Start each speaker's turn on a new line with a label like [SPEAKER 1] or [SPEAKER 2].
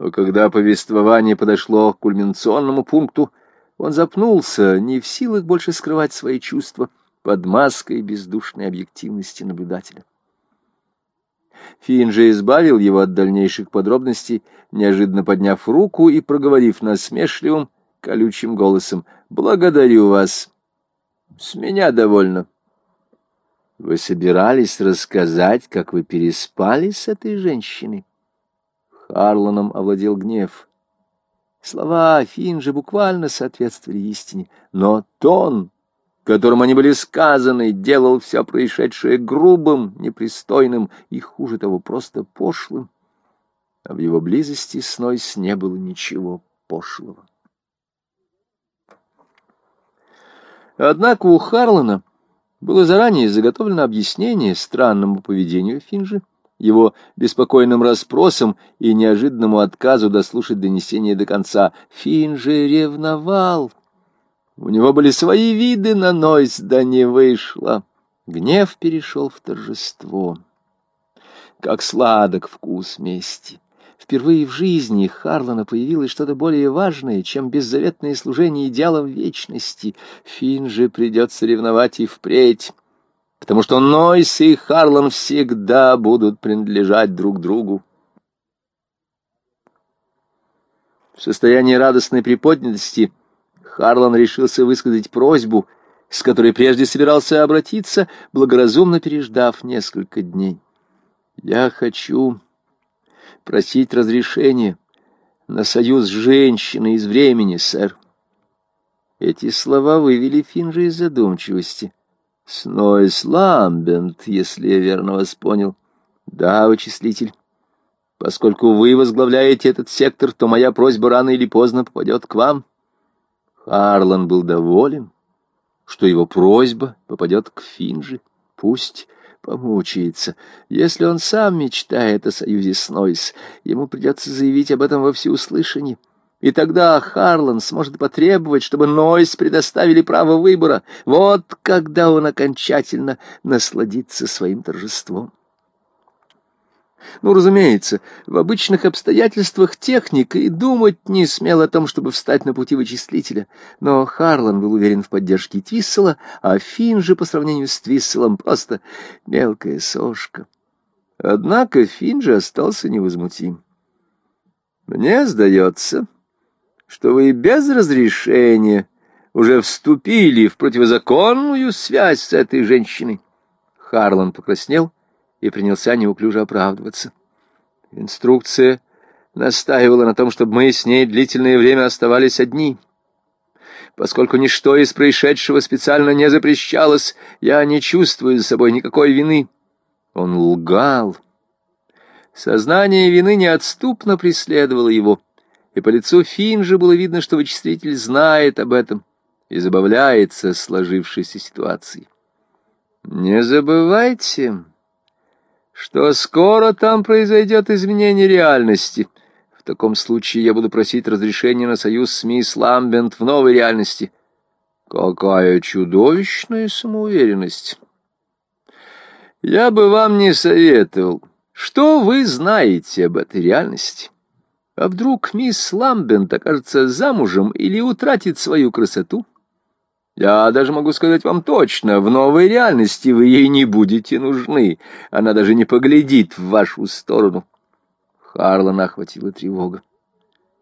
[SPEAKER 1] Но когда повествование подошло к кульминационному пункту, он запнулся, не в силах больше скрывать свои чувства под маской бездушной объективности наблюдателя. Финн же избавил его от дальнейших подробностей, неожиданно подняв руку и проговорив насмешливым, колючим голосом «Благодарю вас. С меня довольно». «Вы собирались рассказать, как вы переспали с этой женщиной?» Харланом овладел гнев. Слова Финджи буквально соответствовали истине, но тон, которым они были сказаны, делал все происшедшее грубым, непристойным и, хуже того, просто пошлым. А в его близости с Нойс не было ничего пошлого. Однако у Харлана было заранее заготовлено объяснение странному поведению Финджи, его беспокойным расспросам и неожиданному отказу дослушать донесение до конца. Финджи ревновал. У него были свои виды на Нойс, да не вышло. Гнев перешел в торжество. Как сладок вкус мести. Впервые в жизни Харлана появилось что-то более важное, чем беззаветное служение идеалам вечности. Фин же придется ревновать и впредь, потому что Нойс и Харлан всегда будут принадлежать друг другу. В состоянии радостной приподнятости Харлан решился высказать просьбу, с которой прежде собирался обратиться, благоразумно переждав несколько дней. «Я хочу просить разрешения на союз женщины из времени, сэр». Эти слова вывели Финжа из задумчивости. «Снойс Ламбент, если я верно вас понял». «Да, вычислитель». Поскольку вы возглавляете этот сектор, то моя просьба рано или поздно попадет к вам. Харлан был доволен, что его просьба попадет к Финджи. Пусть помучается. Если он сам мечтает о союзе с ему придется заявить об этом во всеуслышание. И тогда Харлан сможет потребовать, чтобы Нойс предоставили право выбора. Вот когда он окончательно насладится своим торжеством. Ну, разумеется, в обычных обстоятельствах техника и думать не смел о том, чтобы встать на пути вычислителя. Но Харлан был уверен в поддержке Твиссела, а Финн же по сравнению с Твисселом просто мелкая сошка. Однако Финн же остался невозмутим. «Мне сдается, что вы без разрешения уже вступили в противозаконную связь с этой женщиной». Харлан покраснел и принялся неуклюже оправдываться. Инструкция настаивала на том, чтобы мы с ней длительное время оставались одни. Поскольку ничто из происшедшего специально не запрещалось, я не чувствую за собой никакой вины. Он лгал. Сознание вины неотступно преследовало его, и по лицу Финжа было видно, что вычислитель знает об этом и забавляется сложившейся ситуацией. «Не забывайте», что скоро там произойдет изменение реальности. В таком случае я буду просить разрешения на союз с мисс Ламбент в новой реальности. Какая чудовищная самоуверенность! Я бы вам не советовал. Что вы знаете об этой реальности? А вдруг мисс Ламбент окажется замужем или утратит свою красоту? Я даже могу сказать вам точно, в новой реальности вы ей не будете нужны. Она даже не поглядит в вашу сторону. Харлана охватила тревога.